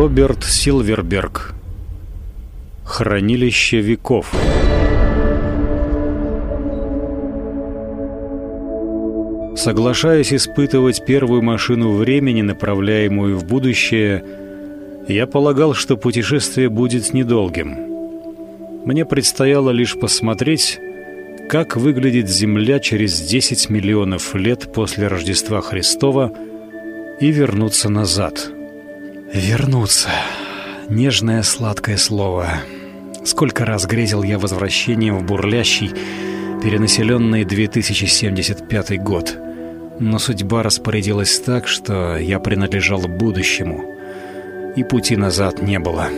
Роберт Силверберг. Хранилище веков. Соглашаясь испытывать первую машину времени, направляемую в будущее, я полагал, что путешествие будет недолгим. Мне предстояло лишь посмотреть, как выглядит Земля через 10 миллионов лет после Рождества Христова и вернуться назад. Вернуться. Нежное сладкое слово. Сколько раз грезил я возвращением в бурлящий, перенаселенный 2075 год. Но судьба распорядилась так, что я принадлежал будущему, и пути назад не было.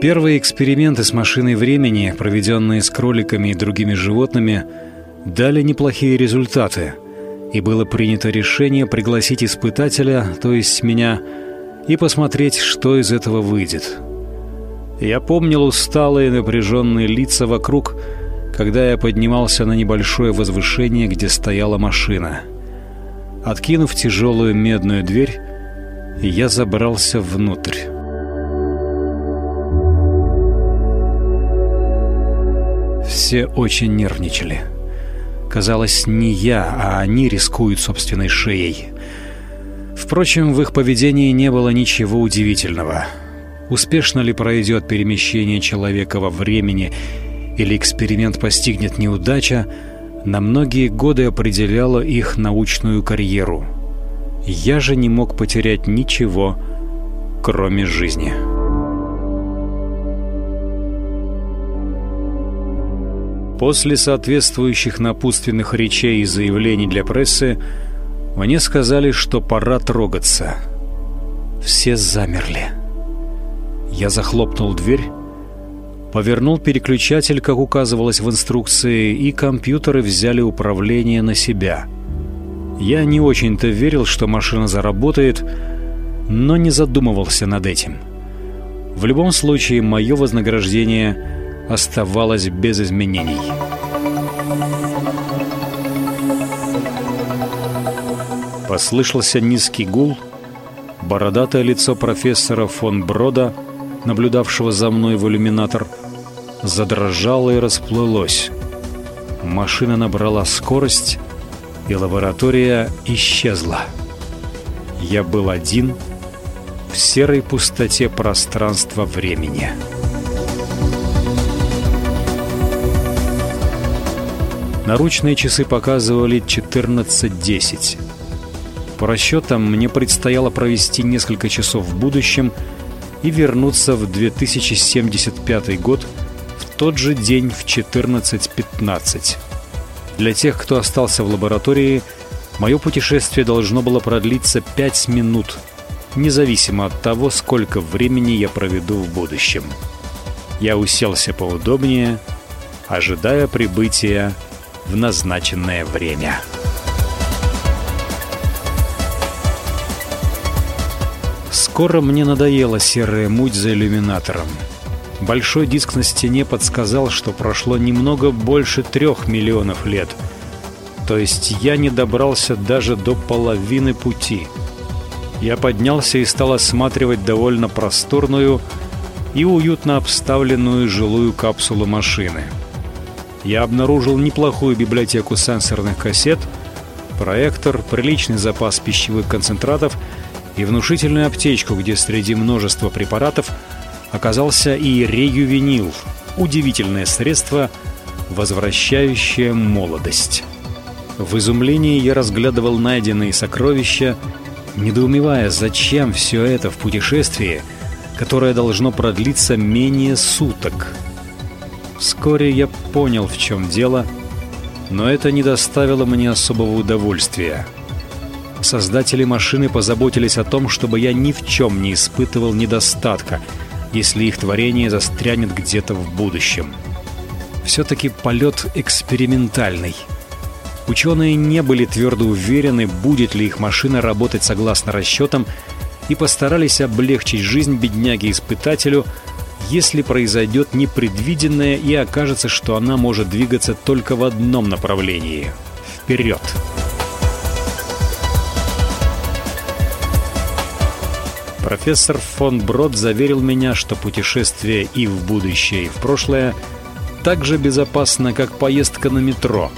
Первые эксперименты с машиной времени, проведенные с кроликами и другими животными, дали неплохие результаты, и было принято решение пригласить испытателя, то есть меня, и посмотреть, что из этого выйдет. Я помнил усталые напряженные лица вокруг, когда я поднимался на небольшое возвышение, где стояла машина. Откинув тяжелую медную дверь, я забрался внутрь. Все очень нервничали. Казалось, не я, а они рискуют собственной шеей. Впрочем, в их поведении не было ничего удивительного. Успешно ли пройдет перемещение человека во времени или эксперимент постигнет неудача, на многие годы определяла их научную карьеру. Я же не мог потерять ничего, кроме жизни. После соответствующих напутственных речей и заявлений для прессы мне сказали, что пора трогаться. Все замерли. Я захлопнул дверь, повернул переключатель, как указывалось в инструкции, и компьютеры взяли управление на себя. Я не очень-то верил, что машина заработает, но не задумывался над этим. В любом случае, мое вознаграждение – оставалась без изменений. Послышался низкий гул, бородатое лицо профессора фон Брода, наблюдавшего за мной в иллюминатор, задрожало и расплылось. Машина набрала скорость, и лаборатория исчезла. Я был один в серой пустоте пространства-времени. Наручные часы показывали 14.10. По расчетам, мне предстояло провести несколько часов в будущем и вернуться в 2075 год в тот же день в 14.15. Для тех, кто остался в лаборатории, мое путешествие должно было продлиться 5 минут, независимо от того, сколько времени я проведу в будущем. Я уселся поудобнее, ожидая прибытия в назначенное время. Скоро мне надоела серая муть за иллюминатором. Большой диск на стене подсказал, что прошло немного больше трех миллионов лет. То есть я не добрался даже до половины пути. Я поднялся и стал осматривать довольно просторную и уютно обставленную жилую капсулу машины — я обнаружил неплохую библиотеку сенсорных кассет, проектор, приличный запас пищевых концентратов и внушительную аптечку, где среди множества препаратов оказался и реювенил, удивительное средство, возвращающее молодость. В изумлении я разглядывал найденные сокровища, недоумевая, зачем все это в путешествии, которое должно продлиться менее суток – Вскоре я понял, в чем дело, но это не доставило мне особого удовольствия. Создатели машины позаботились о том, чтобы я ни в чем не испытывал недостатка, если их творение застрянет где-то в будущем. Все-таки полет экспериментальный. Ученые не были твердо уверены, будет ли их машина работать согласно расчетам, и постарались облегчить жизнь бедняге-испытателю, если произойдет непредвиденное и окажется, что она может двигаться только в одном направлении – вперед. Профессор фон Брод заверил меня, что путешествие и в будущее, и в прошлое так же безопасно, как поездка на метро.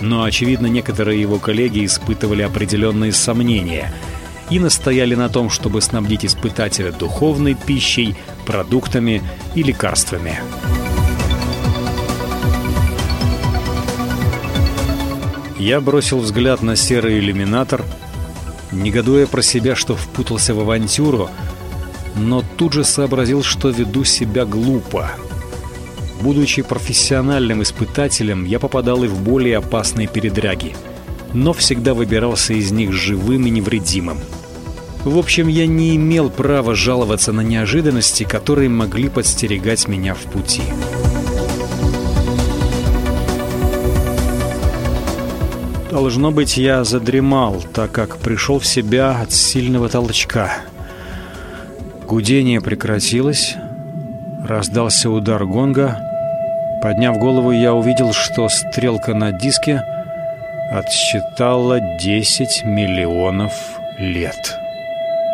Но, очевидно, некоторые его коллеги испытывали определенные сомнения – и настояли на том, чтобы снабдить испытателя духовной пищей, продуктами и лекарствами. Я бросил взгляд на серый иллюминатор, негодуя про себя, что впутался в авантюру, но тут же сообразил, что веду себя глупо. Будучи профессиональным испытателем, я попадал и в более опасные передряги, но всегда выбирался из них живым и невредимым. В общем, я не имел права жаловаться на неожиданности, которые могли подстерегать меня в пути. Должно быть, я задремал, так как пришел в себя от сильного толчка. Гудение прекратилось, раздался удар гонга. Подняв голову, я увидел, что стрелка на диске отсчитала 10 миллионов лет.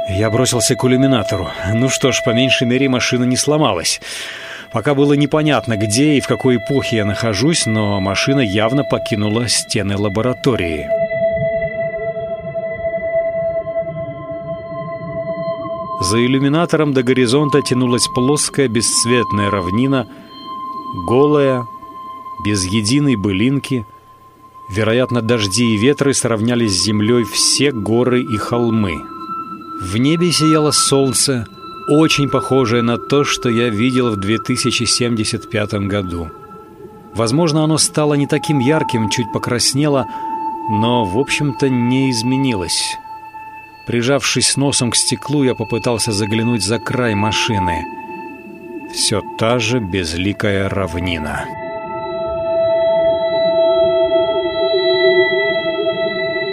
Я бросился к иллюминатору. Ну что ж, по меньшей мере машина не сломалась. Пока было непонятно, где и в какой эпохе я нахожусь, но машина явно покинула стены лаборатории. За иллюминатором до горизонта тянулась плоская бесцветная равнина, голая, без единой былинки. Вероятно, дожди и ветры сравняли с землей все горы и холмы. В небе сияло солнце — очень похожее на то, что я видел в 2075 году. Возможно, оно стало не таким ярким, чуть покраснело, но, в общем-то, не изменилось. Прижавшись носом к стеклу, я попытался заглянуть за край машины. Все та же безликая равнина.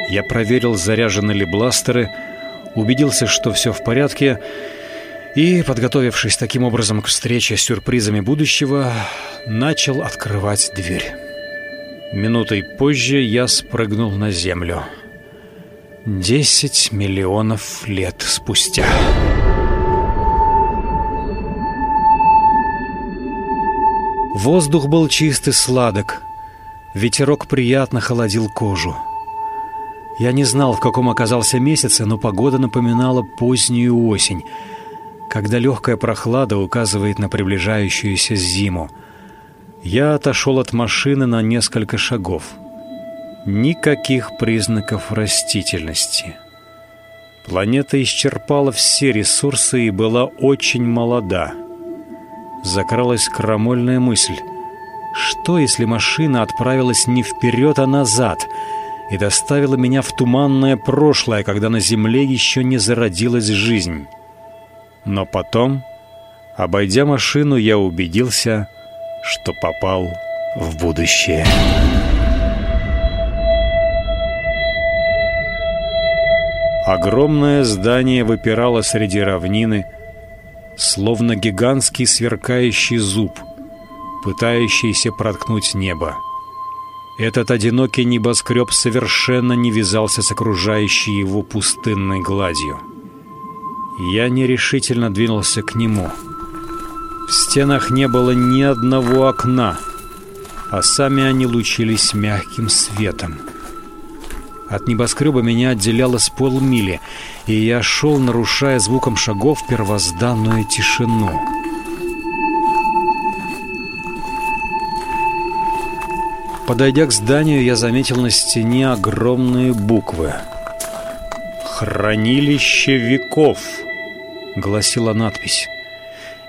Я проверил, заряжены ли бластеры, убедился, что все в порядке, и, подготовившись таким образом к встрече с сюрпризами будущего, начал открывать дверь. Минутой позже я спрыгнул на землю. Десять миллионов лет спустя. Воздух был чист и сладок. Ветерок приятно холодил кожу. Я не знал, в каком оказался месяце, но погода напоминала позднюю осень — когда легкая прохлада указывает на приближающуюся зиму. Я отошел от машины на несколько шагов. Никаких признаков растительности. Планета исчерпала все ресурсы и была очень молода. Закралась крамольная мысль. Что, если машина отправилась не вперед, а назад и доставила меня в туманное прошлое, когда на Земле еще не зародилась жизнь? Но потом, обойдя машину, я убедился, что попал в будущее. Огромное здание выпирало среди равнины, словно гигантский сверкающий зуб, пытающийся проткнуть небо. Этот одинокий небоскреб совершенно не вязался с окружающей его пустынной гладью. Я нерешительно двинулся к нему. В стенах не было ни одного окна, а сами они лучились мягким светом. От небоскреба меня отделяло с полмили, и я шел, нарушая звуком шагов первозданную тишину. Подойдя к зданию, я заметил на стене огромные буквы. «Хранилище веков» гласила надпись.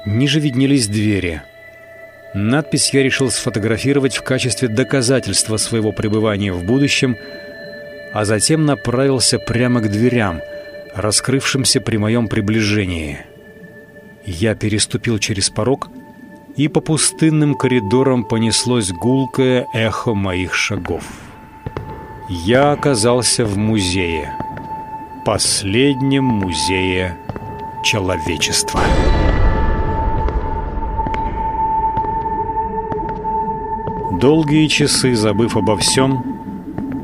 Ниже виднелись двери. Надпись я решил сфотографировать в качестве доказательства своего пребывания в будущем, а затем направился прямо к дверям, раскрывшимся при моем приближении. Я переступил через порог, и по пустынным коридорам понеслось гулкое эхо моих шагов. Я оказался в музее. Последнем музее человечества. Долгие часы, забыв обо всем,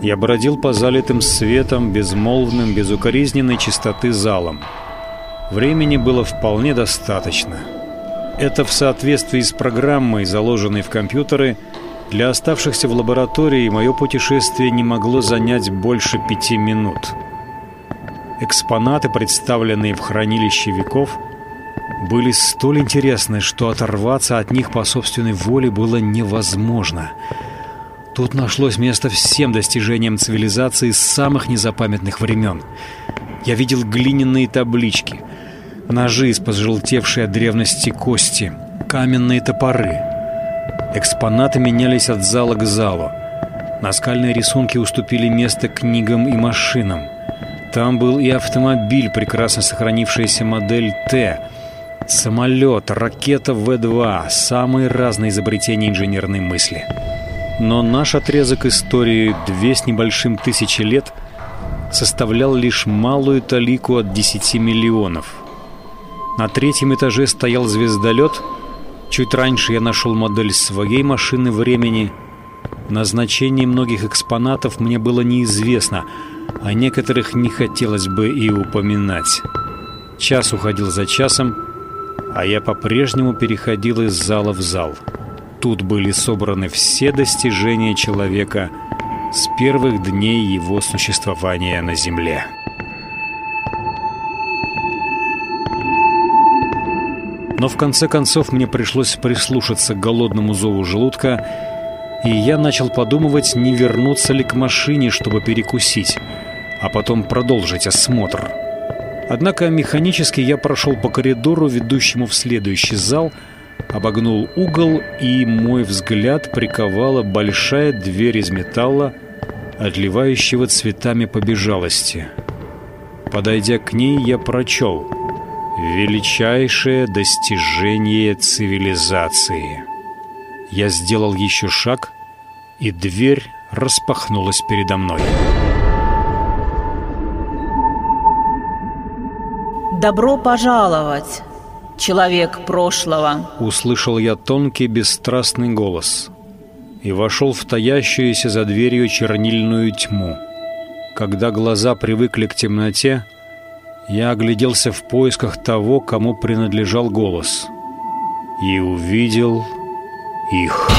я бродил по залитым светом, безмолвным, безукоризненной чистоты залам. Времени было вполне достаточно. Это в соответствии с программой, заложенной в компьютеры, для оставшихся в лаборатории мое путешествие не могло занять больше пяти минут. Экспонаты, представленные в хранилище веков, были столь интересны, что оторваться от них по собственной воле было невозможно. Тут нашлось место всем достижениям цивилизации с самых незапамятных времен. Я видел глиняные таблички, ножи из пожелтевшей от древности кости, каменные топоры. Экспонаты менялись от зала к залу. Наскальные рисунки уступили место книгам и машинам. Там был и автомобиль, прекрасно сохранившаяся модель «Т», Самолет, ракета В-2, самые разные изобретения инженерной мысли. Но наш отрезок истории две с небольшим тысячи лет составлял лишь малую талику от 10 миллионов. На третьем этаже стоял звездолет. Чуть раньше я нашел модель своей машины времени. Назначение многих экспонатов мне было неизвестно, а некоторых не хотелось бы и упоминать. Час уходил за часом, а я по-прежнему переходил из зала в зал. Тут были собраны все достижения человека с первых дней его существования на Земле. Но в конце концов мне пришлось прислушаться к голодному зову желудка, и я начал подумывать, не вернуться ли к машине, чтобы перекусить, а потом продолжить осмотр. Однако механически я прошел по коридору, ведущему в следующий зал, обогнул угол, и мой взгляд приковала большая дверь из металла, отливающего цветами побежалости. Подойдя к ней, я прочел «Величайшее достижение цивилизации». Я сделал еще шаг, и дверь распахнулась передо мной. «Добро пожаловать, человек прошлого!» Услышал я тонкий бесстрастный голос и вошел в таящуюся за дверью чернильную тьму. Когда глаза привыкли к темноте, я огляделся в поисках того, кому принадлежал голос, и увидел их.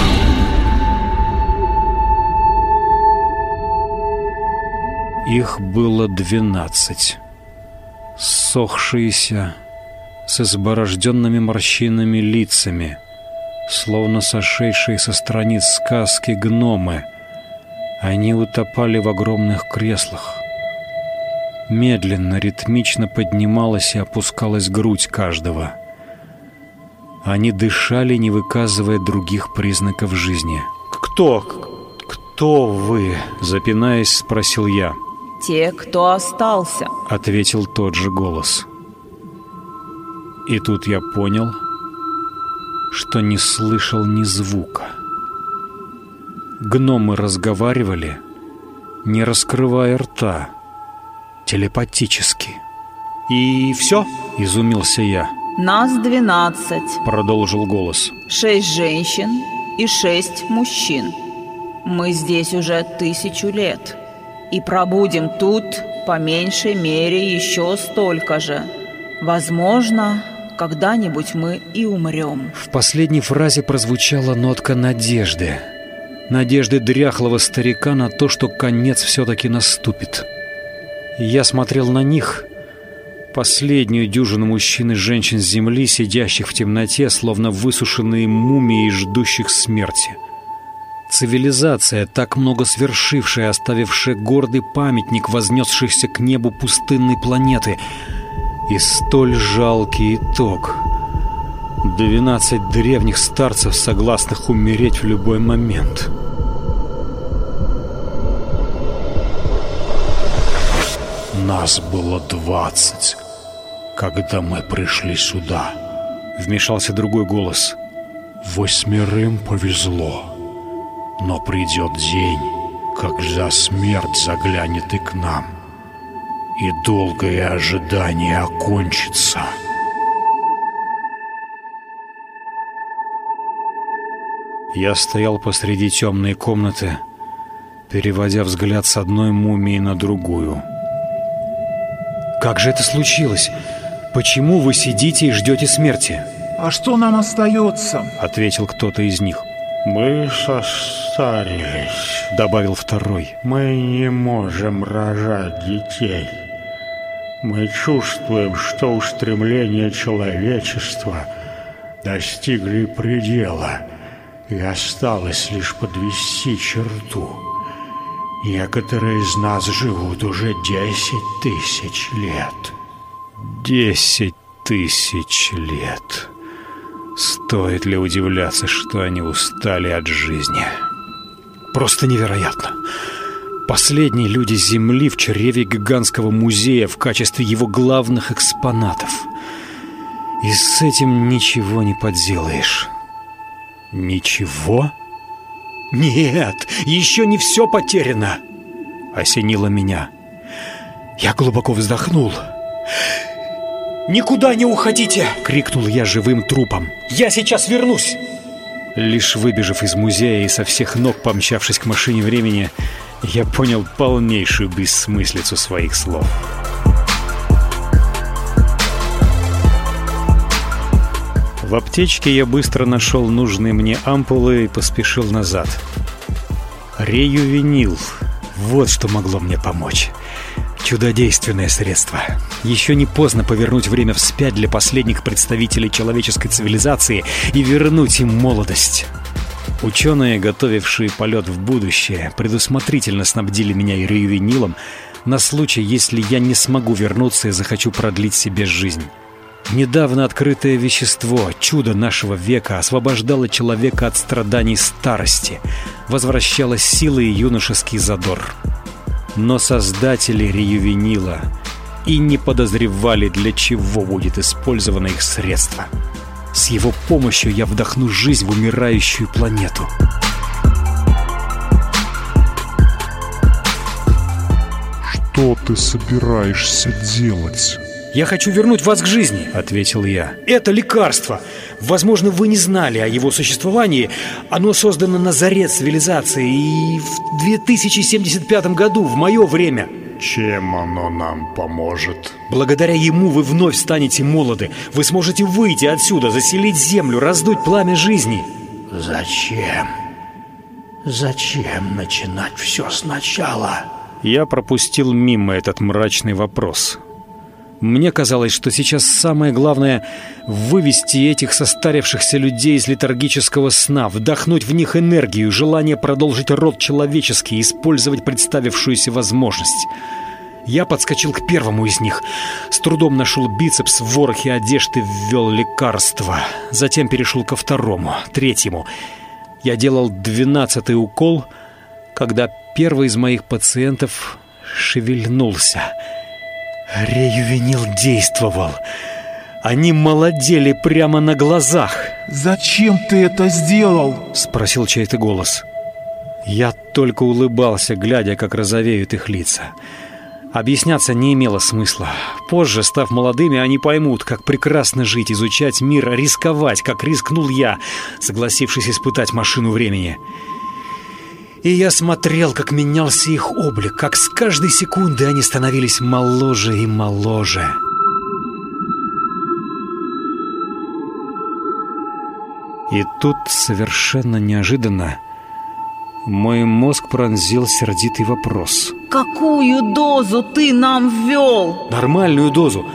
Их было двенадцать ссохшиеся, с изборожденными морщинами лицами, словно сошедшие со страниц сказки гномы. Они утопали в огромных креслах. Медленно, ритмично поднималась и опускалась грудь каждого. Они дышали, не выказывая других признаков жизни. «Кто? Кто вы?» — запинаясь, спросил я те, кто остался», — ответил тот же голос. И тут я понял, что не слышал ни звука. Гномы разговаривали, не раскрывая рта, телепатически. «И все?» — изумился я. «Нас двенадцать», — продолжил голос. «Шесть женщин и шесть мужчин. Мы здесь уже тысячу лет» и пробудем тут по меньшей мере еще столько же. Возможно, когда-нибудь мы и умрем. В последней фразе прозвучала нотка надежды. Надежды дряхлого старика на то, что конец все-таки наступит. Я смотрел на них, последнюю дюжину мужчин и женщин с земли, сидящих в темноте, словно высушенные мумии, ждущих смерти. Цивилизация, так много свершившая, оставившая гордый памятник, вознесшихся к небу пустынной планеты. И столь жалкий итог. Двенадцать древних старцев, согласных умереть в любой момент. Нас было двадцать, когда мы пришли сюда. Вмешался другой голос. Восьмерым повезло. Но придет день, когда смерть заглянет и к нам, и долгое ожидание окончится. Я стоял посреди темной комнаты, переводя взгляд с одной мумии на другую. Как же это случилось? Почему вы сидите и ждете смерти? А что нам остается? Ответил кто-то из них. Мы состарились, добавил второй. Мы не можем рожать детей. Мы чувствуем, что устремления человечества достигли предела, и осталось лишь подвести черту. Некоторые из нас живут уже десять тысяч лет. Десять тысяч лет. Стоит ли удивляться, что они устали от жизни? Просто невероятно. Последние люди Земли в чреве гигантского музея в качестве его главных экспонатов. И с этим ничего не подделаешь. Ничего? Нет, еще не все потеряно. Осенило меня. Я глубоко вздохнул. «Никуда не уходите!» — крикнул я живым трупом. «Я сейчас вернусь!» Лишь выбежав из музея и со всех ног помчавшись к машине времени, я понял полнейшую бессмыслицу своих слов. В аптечке я быстро нашел нужные мне ампулы и поспешил назад. Реювенил. Вот что могло мне помочь. Чудодейственное средство. Еще не поздно повернуть время вспять для последних представителей человеческой цивилизации и вернуть им молодость. Ученые, готовившие полет в будущее, предусмотрительно снабдили меня реювенилом на случай, если я не смогу вернуться и захочу продлить себе жизнь. Недавно открытое вещество, чудо нашего века, освобождало человека от страданий старости, возвращало силы и юношеский задор. Но создатели реювенила и не подозревали, для чего будет использовано их средство. С его помощью я вдохну жизнь в умирающую планету. Что ты собираешься делать? «Я хочу вернуть вас к жизни», — ответил я. «Это лекарство. Возможно, вы не знали о его существовании. Оно создано на заре цивилизации и в 2075 году, в мое время». Чем оно нам поможет? Благодаря ему вы вновь станете молоды. Вы сможете выйти отсюда, заселить землю, раздуть пламя жизни. Зачем? Зачем начинать все сначала? Я пропустил мимо этот мрачный вопрос. Мне казалось, что сейчас самое главное — вывести этих состарившихся людей из летаргического сна, вдохнуть в них энергию, желание продолжить род человеческий, использовать представившуюся возможность. Я подскочил к первому из них, с трудом нашел бицепс в ворохе одежды, ввел лекарство. Затем перешел ко второму, третьему. Я делал двенадцатый укол, когда первый из моих пациентов шевельнулся — Реювенил действовал. Они молодели прямо на глазах. «Зачем ты это сделал?» Спросил чей-то голос. Я только улыбался, глядя, как розовеют их лица. Объясняться не имело смысла. Позже, став молодыми, они поймут, как прекрасно жить, изучать мир, рисковать, как рискнул я, согласившись испытать машину времени. И я смотрел, как менялся их облик, как с каждой секунды они становились моложе и моложе. И тут, совершенно неожиданно, мой мозг пронзил сердитый вопрос. Какую дозу ты нам ввел? Нормальную дозу,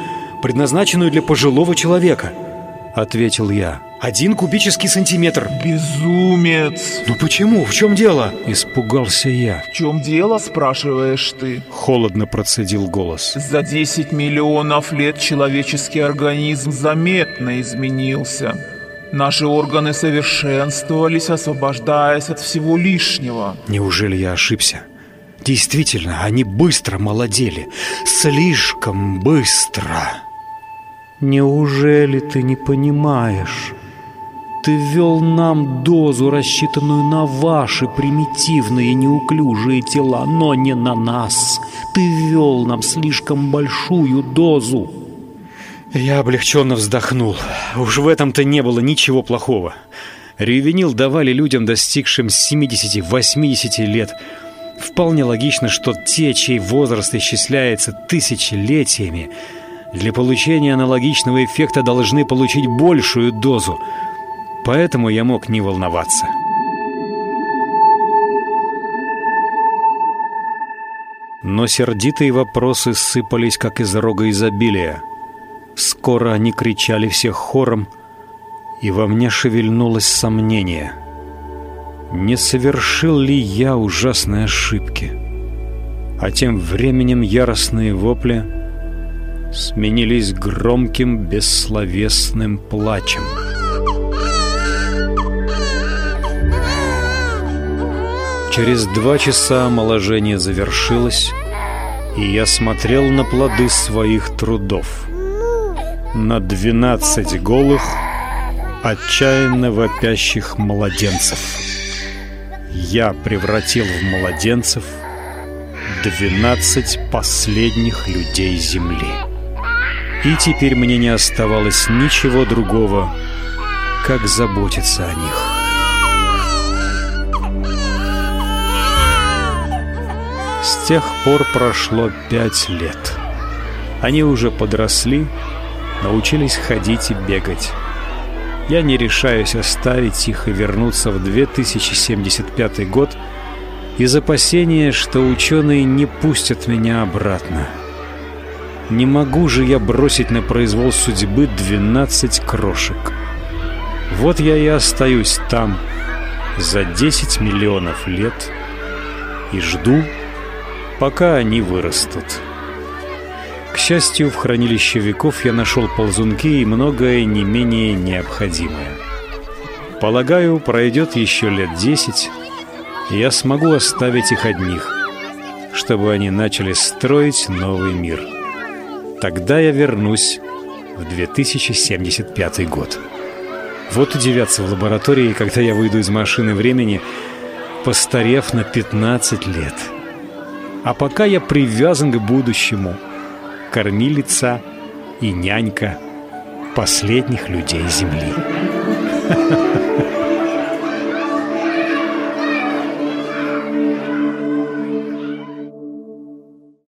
предназначенную для пожилого человека, ответил я. Один кубический сантиметр. Безумец. Ну почему? В чем дело? Испугался я. В чем дело, спрашиваешь ты? Холодно процедил голос. За 10 миллионов лет человеческий организм заметно изменился. Наши органы совершенствовались, освобождаясь от всего лишнего. Неужели я ошибся? Действительно, они быстро молодели. Слишком быстро. Неужели ты не понимаешь? Ты ввел нам дозу, рассчитанную на ваши примитивные неуклюжие тела, но не на нас. Ты ввел нам слишком большую дозу. Я облегченно вздохнул. Уж в этом-то не было ничего плохого. Ревенил давали людям, достигшим 70-80 лет. Вполне логично, что те, чей возраст исчисляется тысячелетиями, для получения аналогичного эффекта должны получить большую дозу. Поэтому я мог не волноваться. Но сердитые вопросы сыпались, как из рога изобилия. Скоро они кричали всех хором, и во мне шевельнулось сомнение. Не совершил ли я ужасной ошибки? А тем временем яростные вопли сменились громким бессловесным плачем. Через два часа омоложение завершилось, и я смотрел на плоды своих трудов. На двенадцать голых, отчаянно вопящих младенцев. Я превратил в младенцев двенадцать последних людей Земли. И теперь мне не оставалось ничего другого, как заботиться о них. С тех пор прошло пять лет. Они уже подросли, научились ходить и бегать. Я не решаюсь оставить их и вернуться в 2075 год из опасения, что ученые не пустят меня обратно. Не могу же я бросить на произвол судьбы 12 крошек. Вот я и остаюсь там за 10 миллионов лет и жду, пока они вырастут. К счастью, в хранилище веков я нашел ползунки и многое не менее необходимое. Полагаю, пройдет еще лет десять, и я смогу оставить их одних, чтобы они начали строить новый мир. Тогда я вернусь в 2075 год. Вот удивятся в лаборатории, когда я выйду из машины времени, постарев на 15 лет. А пока я привязан к будущему – кормилица и нянька последних людей Земли.